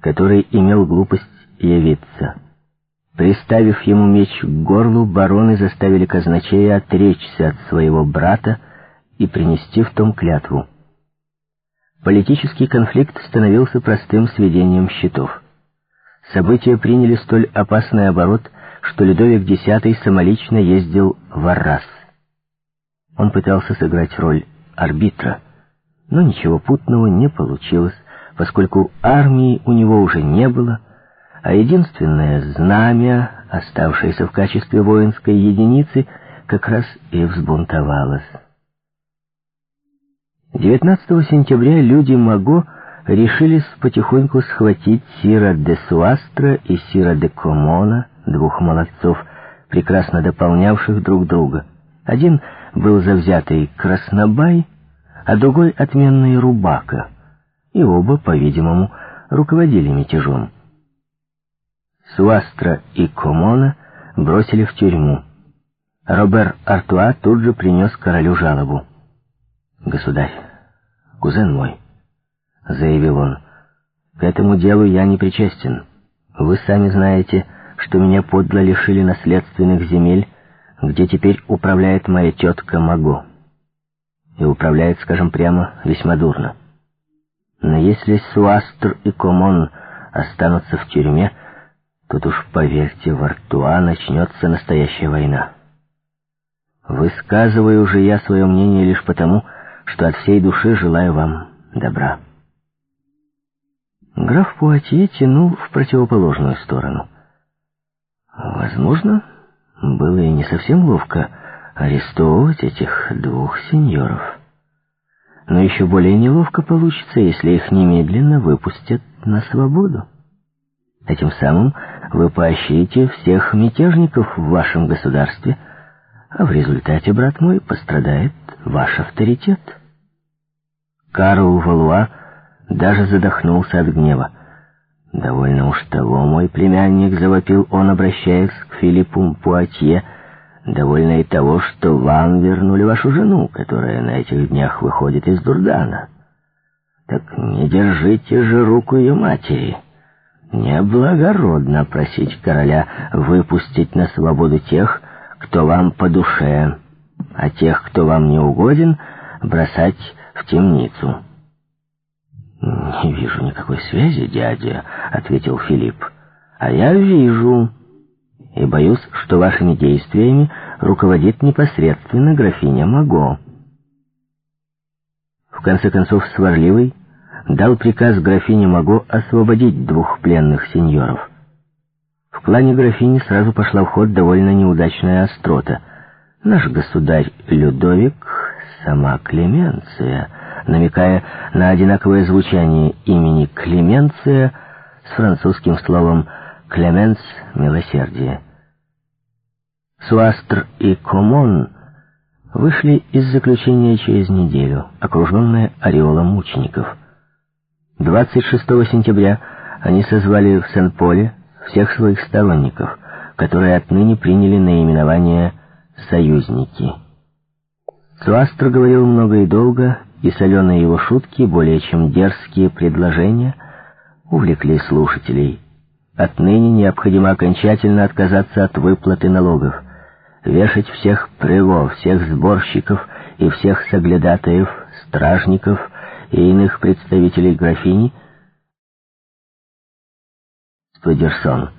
который имел глупость явиться. Приставив ему меч к горлу, бароны заставили казначея отречься от своего брата и принести в том клятву. Политический конфликт становился простым сведением счетов. События приняли столь опасный оборот, что Людовик X самолично ездил в Аррас. Он пытался сыграть роль арбитра, но ничего путного не получилось, поскольку армии у него уже не было, а единственное знамя, оставшееся в качестве воинской единицы, как раз и взбунтовалось. 19 сентября люди Маго решились потихоньку схватить Сира де Суастра и Сира де Комона, двух молодцов, прекрасно дополнявших друг друга. Один был завзятый Краснобай, а другой — отменный Рубака, и оба, по-видимому, руководили мятежом. Суастра и Комона бросили в тюрьму. Робер Артуа тут же принес королю жалобу. «Государь, кузен мой», — заявил он, — «к этому делу я не причастен. Вы сами знаете, что меня подло лишили наследственных земель, где теперь управляет моя тетка Маго. И управляет, скажем прямо, весьма дурно. Но если Суастр и Комон останутся в тюрьме, Тут уж, поверьте, в Артуа начнется настоящая война. Высказываю же я свое мнение лишь потому, что от всей души желаю вам добра. Граф Пуатье тянул в противоположную сторону. Возможно, было и не совсем ловко арестовывать этих двух сеньоров. Но еще более неловко получится, если их немедленно выпустят на свободу. Этим самым вы поощрите всех мятежников в вашем государстве, а в результате, брат мой, пострадает ваш авторитет. Карл Валуа даже задохнулся от гнева. «Довольно уж того, мой племянник», — завопил он, обращаясь к Филиппу Пуатье, «довольно и того, что вам вернули вашу жену, которая на этих днях выходит из Дурдана. Так не держите же руку ее матери». Неблагородно просить короля выпустить на свободу тех, кто вам по душе, а тех, кто вам не угоден, бросать в темницу. «Не вижу никакой связи, дядя», — ответил Филипп. «А я вижу, и боюсь, что вашими действиями руководит непосредственно графиня Маго». В конце концов, сварливый дал приказ графине Маго освободить двух пленных сеньоров. В плане графини сразу пошла в ход довольно неудачная острота. Наш государь Людовик — сама Клеменция, намекая на одинаковое звучание имени Клеменция с французским словом «клеменс» — «милосердие». Суастр и Комон вышли из заключения через неделю, окруженные ореолом мучеников — 26 сентября они созвали в Сен-Поле всех своих сторонников, которые отныне приняли наименование «союзники». Суастро говорил много и долго, и соленые его шутки, более чем дерзкие предложения, увлекли слушателей. Отныне необходимо окончательно отказаться от выплаты налогов, вешать всех прево, всех сборщиков и всех соглядатаев, стражников — и иных представителей графини, Спадерсон.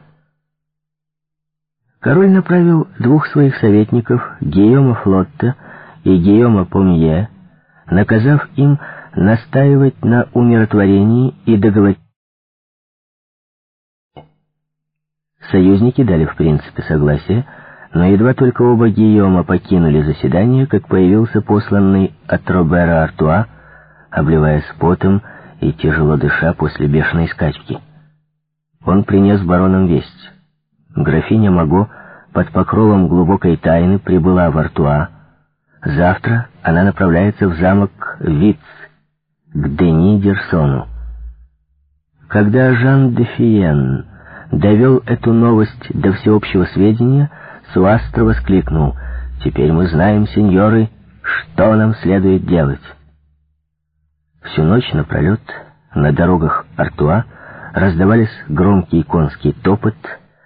Король направил двух своих советников, Гийома Флотта и Гийома Помье, наказав им настаивать на умиротворении и договоренности. Союзники дали в принципе согласие, но едва только оба Гийома покинули заседание, как появился посланный от Робера Артуа обливаясь потом и тяжело дыша после бешеной скачки. Он принес баронам весть. Графиня Маго под покровом глубокой тайны прибыла в Артуа. Завтра она направляется в замок Виц, к Дени Дерсону. Когда Жан де Фиен довел эту новость до всеобщего сведения, Суастро воскликнул, «Теперь мы знаем, сеньоры, что нам следует делать». Всю ночь напролет на дорогах Артуа раздавались громкий конский топот